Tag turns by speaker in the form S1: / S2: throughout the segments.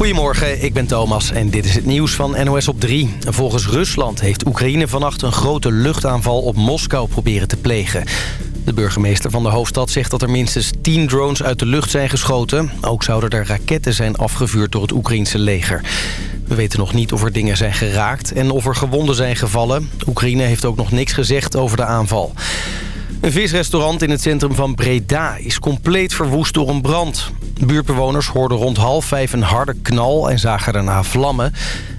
S1: Goedemorgen, ik ben Thomas en dit is het nieuws van NOS op 3. Volgens Rusland heeft Oekraïne vannacht een grote luchtaanval op Moskou proberen te plegen. De burgemeester van de hoofdstad zegt dat er minstens 10 drones uit de lucht zijn geschoten. Ook zouden er raketten zijn afgevuurd door het Oekraïense leger. We weten nog niet of er dingen zijn geraakt en of er gewonden zijn gevallen. Oekraïne heeft ook nog niks gezegd over de aanval. Een visrestaurant in het centrum van Breda is compleet verwoest door een brand. Buurtbewoners hoorden rond half vijf een harde knal en zagen daarna vlammen.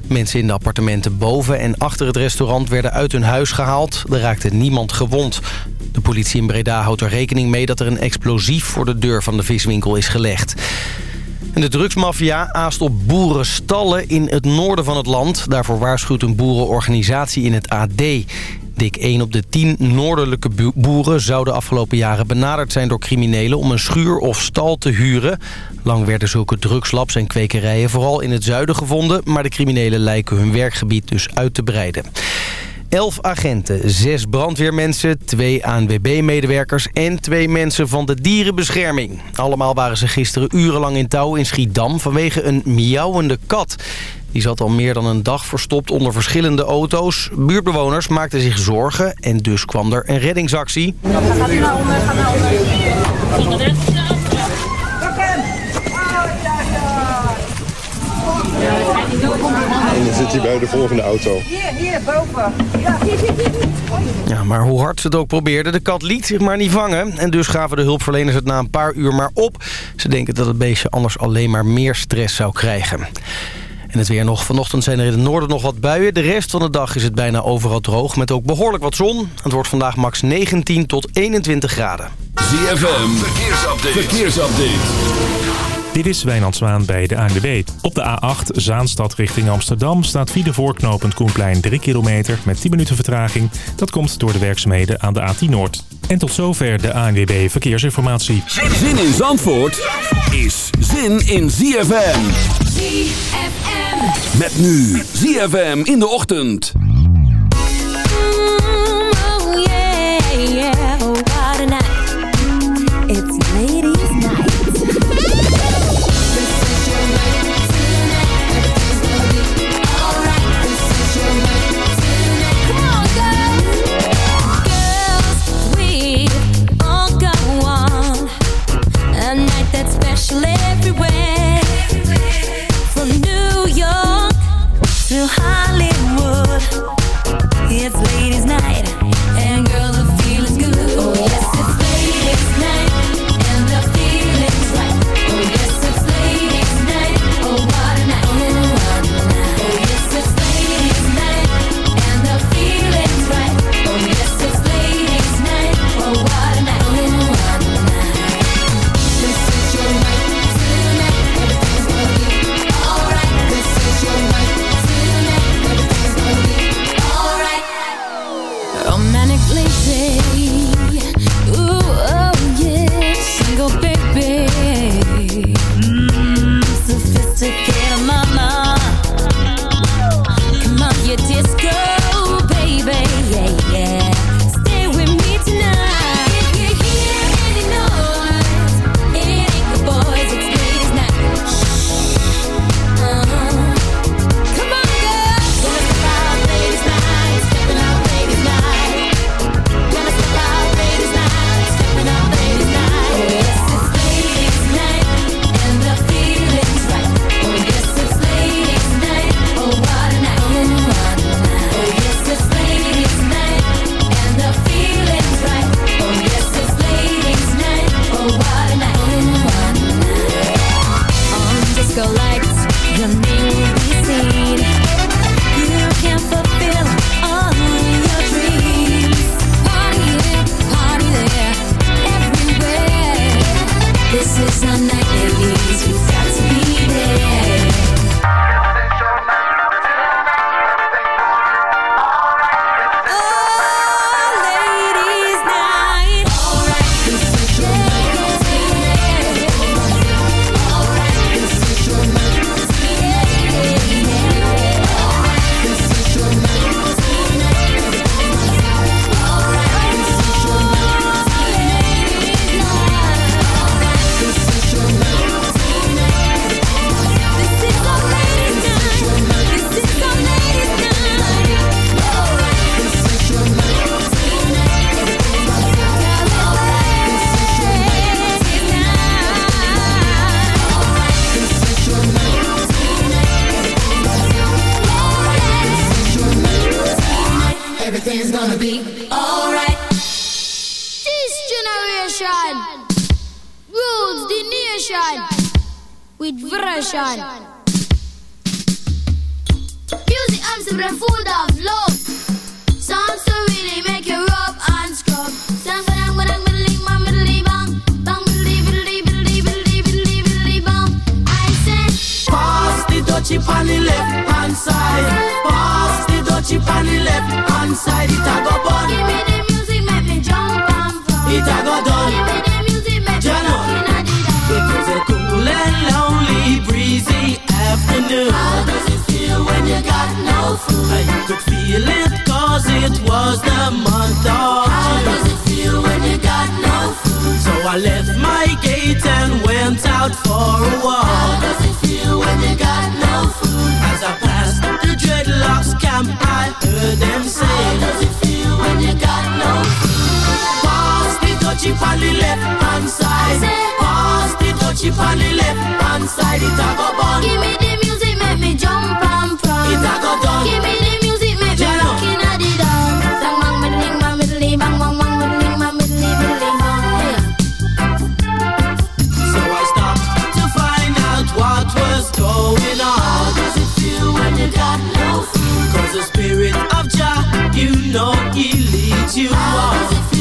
S1: Mensen in de appartementen boven en achter het restaurant werden uit hun huis gehaald. Er raakte niemand gewond. De politie in Breda houdt er rekening mee dat er een explosief voor de deur van de viswinkel is gelegd. En de drugsmafia aast op boerenstallen in het noorden van het land. Daarvoor waarschuwt een boerenorganisatie in het AD. Dik 1 op de 10 noordelijke boeren zouden afgelopen jaren benaderd zijn door criminelen om een schuur of stal te huren. Lang werden zulke drugslabs en kwekerijen vooral in het zuiden gevonden, maar de criminelen lijken hun werkgebied dus uit te breiden. Elf agenten, zes brandweermensen, twee ANWB-medewerkers en twee mensen van de dierenbescherming. Allemaal waren ze gisteren urenlang in touw in Schiedam vanwege een miauwende kat. Die zat al meer dan een dag verstopt onder verschillende auto's. Buurtbewoners maakten zich zorgen en dus kwam er een reddingsactie. Ga naar onder, ga naar onder.
S2: En dan zit hij bij de volgende auto. Hier, hier, boven. Ja, hier, hier, hier.
S1: Ja, maar hoe hard ze het ook probeerden, de kat liet zich maar niet vangen. En dus gaven de hulpverleners het na een paar uur maar op. Ze denken dat het beestje anders alleen maar meer stress zou krijgen. En het weer nog. Vanochtend zijn er in het noorden nog wat buien. De rest van de dag is het bijna overal droog met ook behoorlijk wat zon. Het wordt vandaag max 19 tot 21 graden.
S3: ZFM, verkeersupdate. verkeersupdate.
S4: Dit is Wijnand Zwaan bij de ANWB. Op de A8 Zaanstad richting Amsterdam staat Fiede voorknopend Koenplein 3 kilometer met 10 minuten vertraging. Dat komt door de werkzaamheden aan de A10 Noord. En tot zover de ANWB Verkeersinformatie.
S3: Zin in Zandvoort is zin in ZFM.
S5: ZFM.
S3: Met nu ZFM in de ochtend.
S5: Afternoon.
S6: How does it feel when you got no food?
S5: I could feel it cause it was the month of
S6: How
S5: June.
S6: does it feel when you got no food?
S5: So I left my gate and went out for a walk.
S6: How does it feel when you got no food?
S5: As I passed the dreadlocks camp, I heard them say.
S6: How does it feel when you got no food?
S5: The dutchie on the left hand side. Pass the dutchie on the left hand side. It a go bun.
S6: Give me the music, make me jump and from.
S5: It a go done.
S6: Give me the music, make me
S5: Jano.
S6: rockin' at the dawn. Bang bang middling bang middly bang bang bang middling bang middly middling bang.
S5: So I stopped to find out what was going on.
S6: How does it feel when you got no food?
S5: Cause the spirit of Jah, you know he leads you
S6: How
S5: on.
S6: does it feel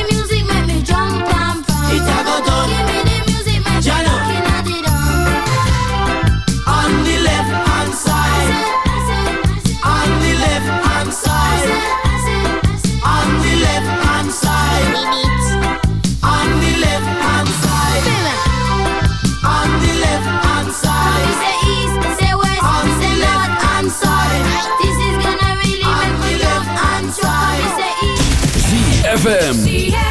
S7: ZFM.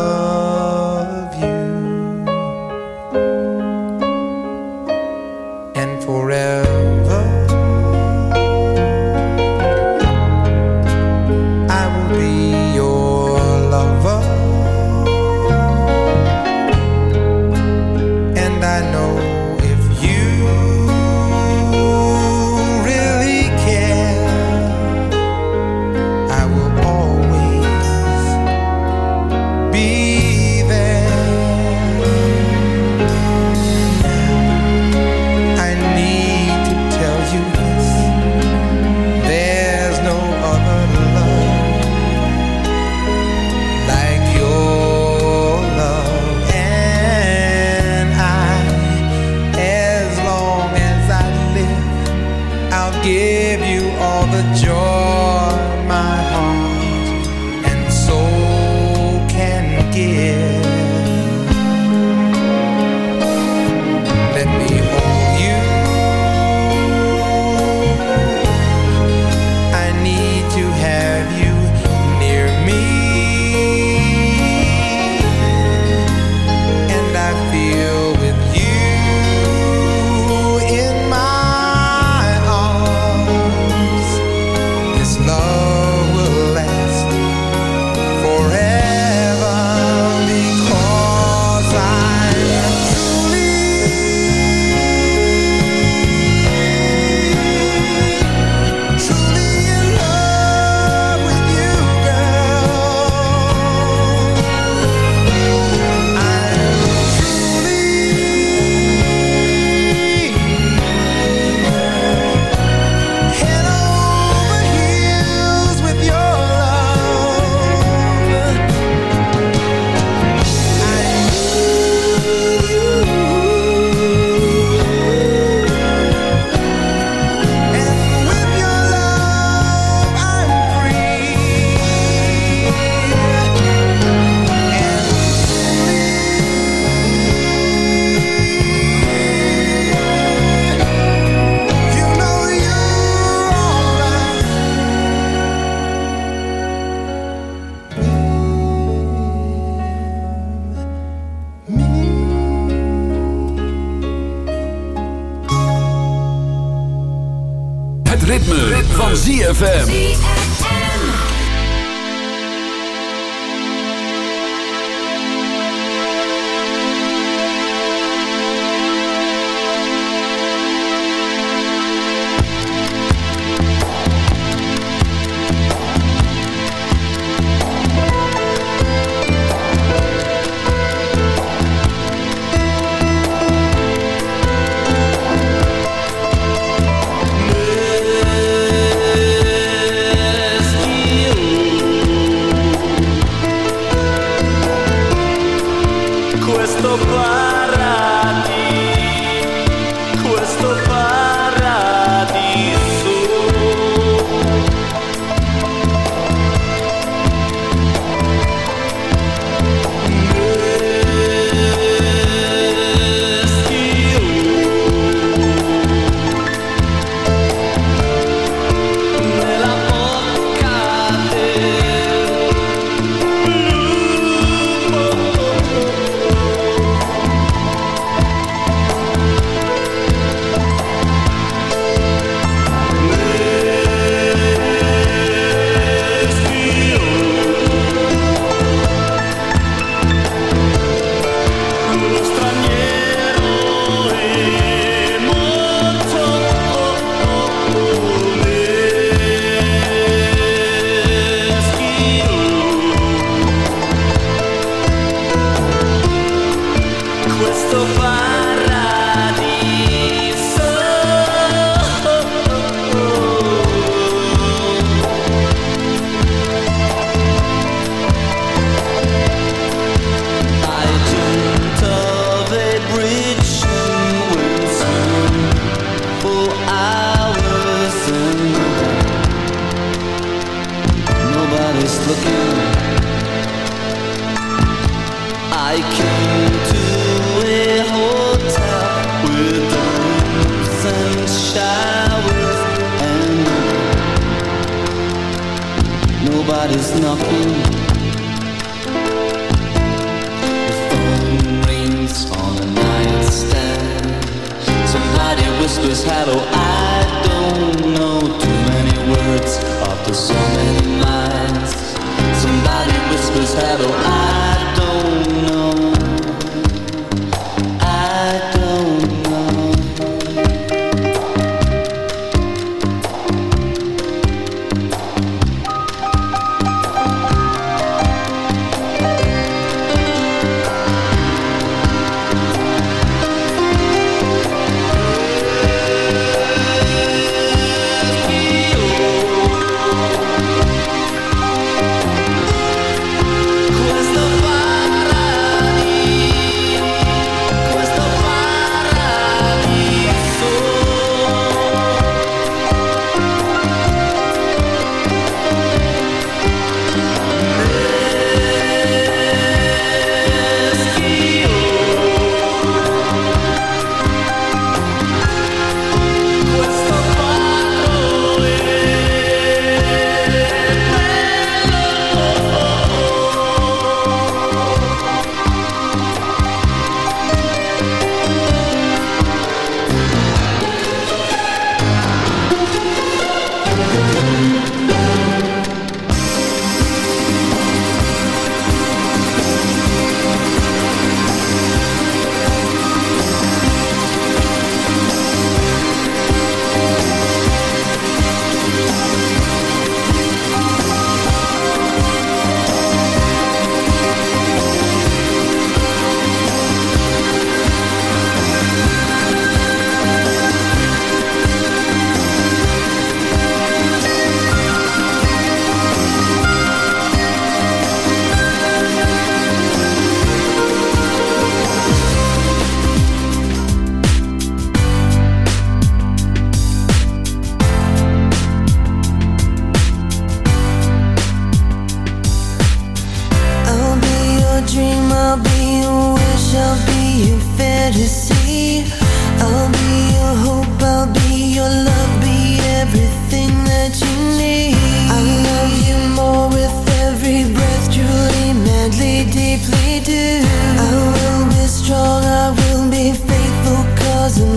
S8: Love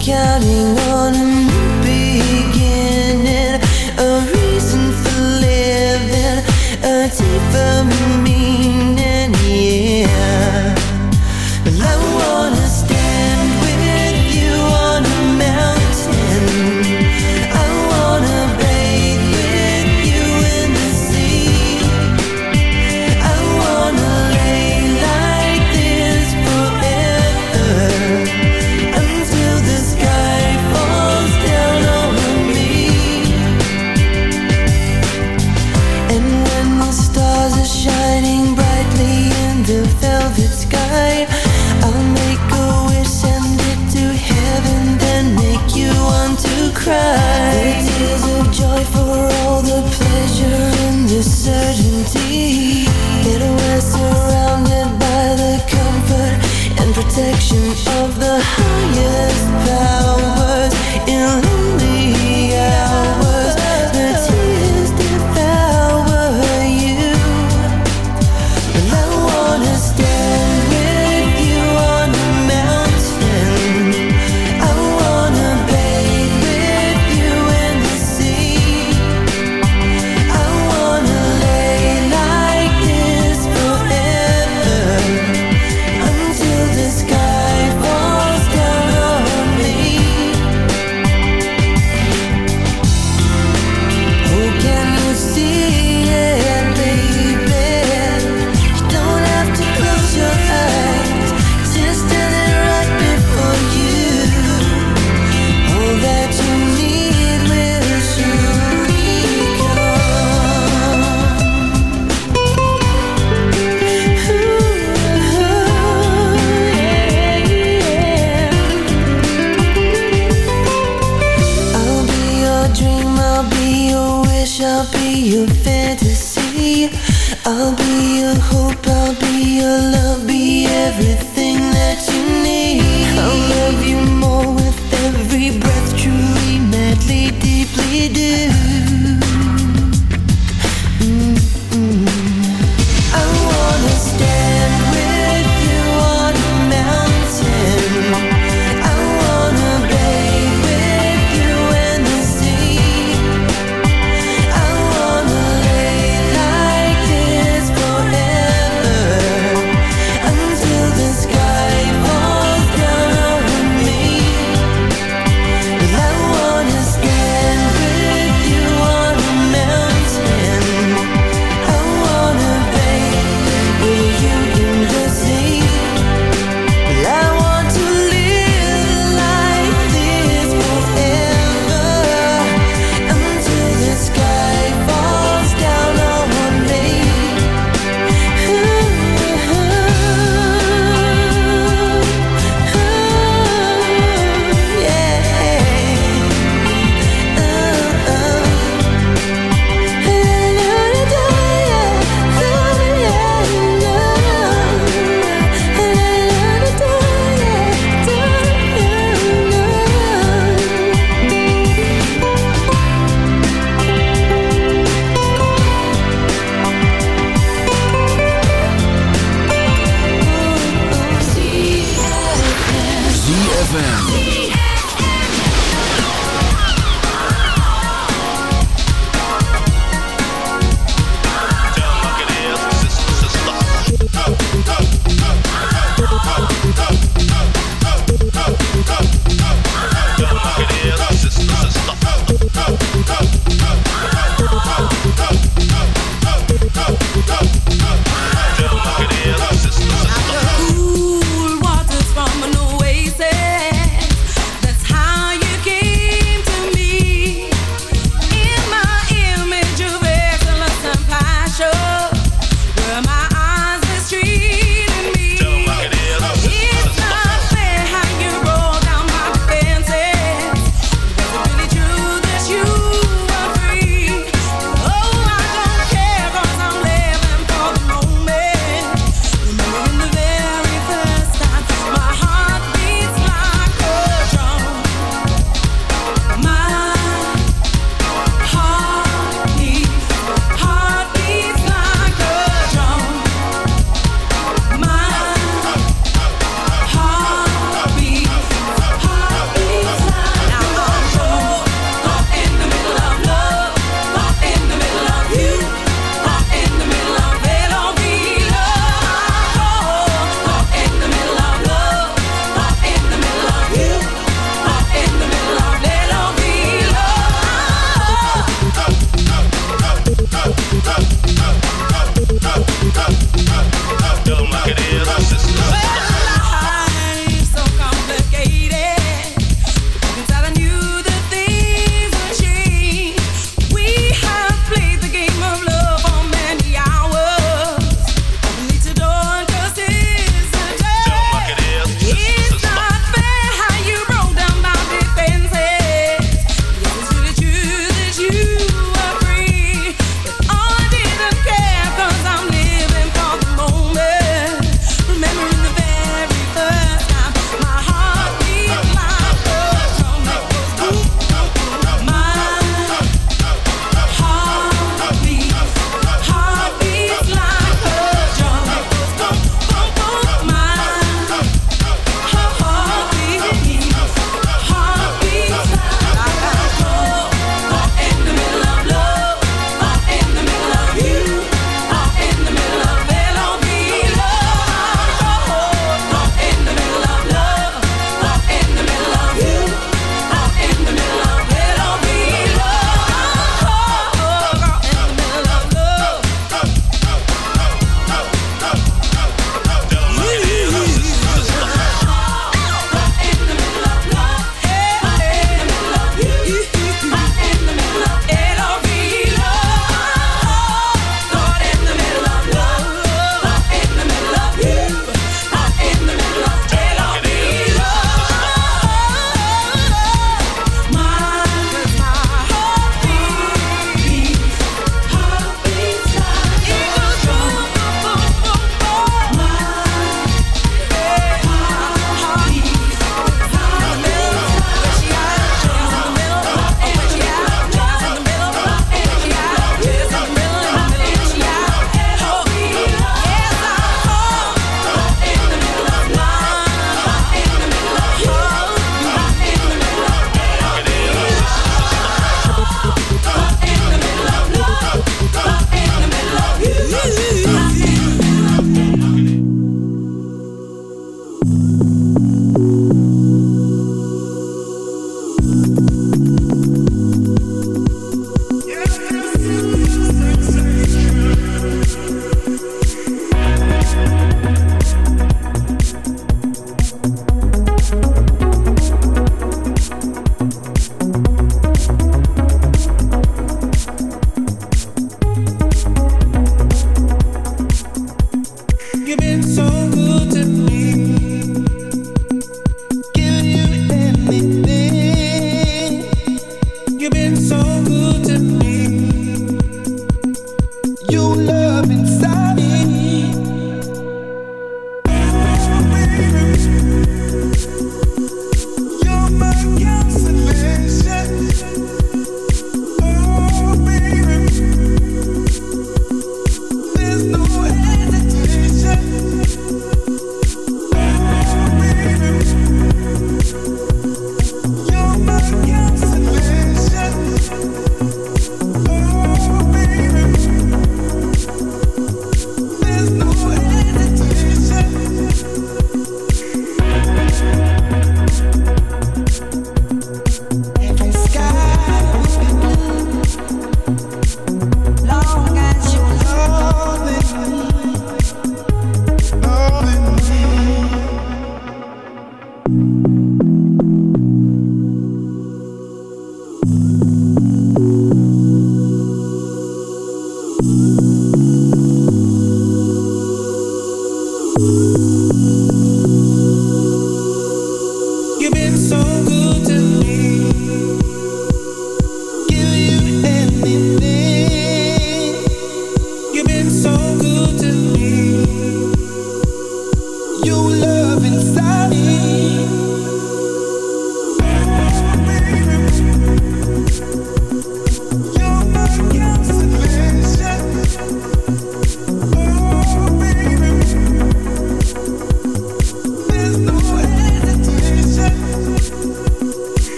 S9: counting on
S10: me
S8: ZFM.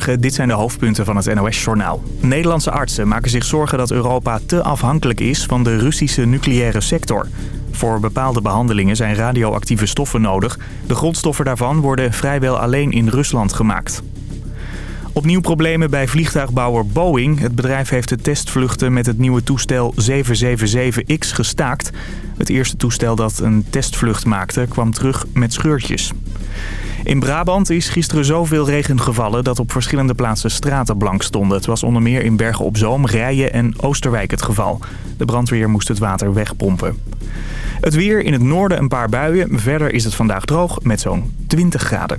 S11: Dit zijn de hoofdpunten van het NOS-journaal. Nederlandse artsen maken zich zorgen dat Europa te afhankelijk is van de Russische nucleaire sector. Voor bepaalde behandelingen zijn radioactieve stoffen nodig. De grondstoffen daarvan worden vrijwel alleen in Rusland gemaakt. Opnieuw problemen bij vliegtuigbouwer Boeing. Het bedrijf heeft de testvluchten met het nieuwe toestel 777X gestaakt. Het eerste toestel dat een testvlucht maakte kwam terug met scheurtjes. In Brabant is gisteren zoveel regen gevallen dat op verschillende plaatsen straten blank stonden. Het was onder meer in Bergen op Zoom, Rijen en Oosterwijk het geval. De brandweer moest het water wegpompen. Het weer in het noorden een paar buien. Verder is het vandaag droog met zo'n 20 graden.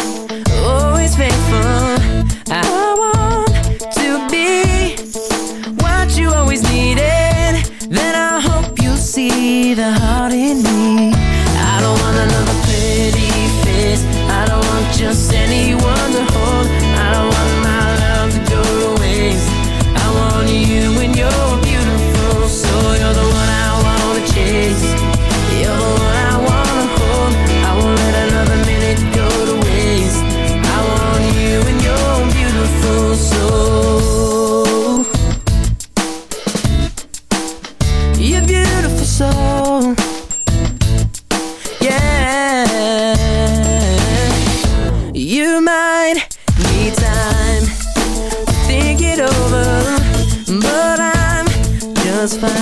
S10: was fine.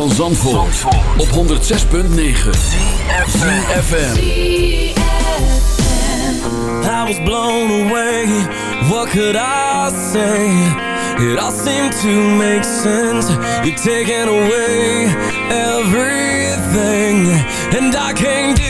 S3: van Zandvoort, Zandvoort. op 106.9 CFFM
S12: I was blown away, what could I say? It all seemed to make sense. You're taking away everything. And I can't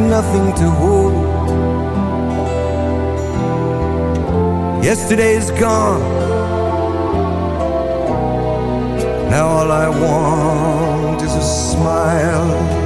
S13: nothing to hold. Yesterday's gone. Now all I want is a smile.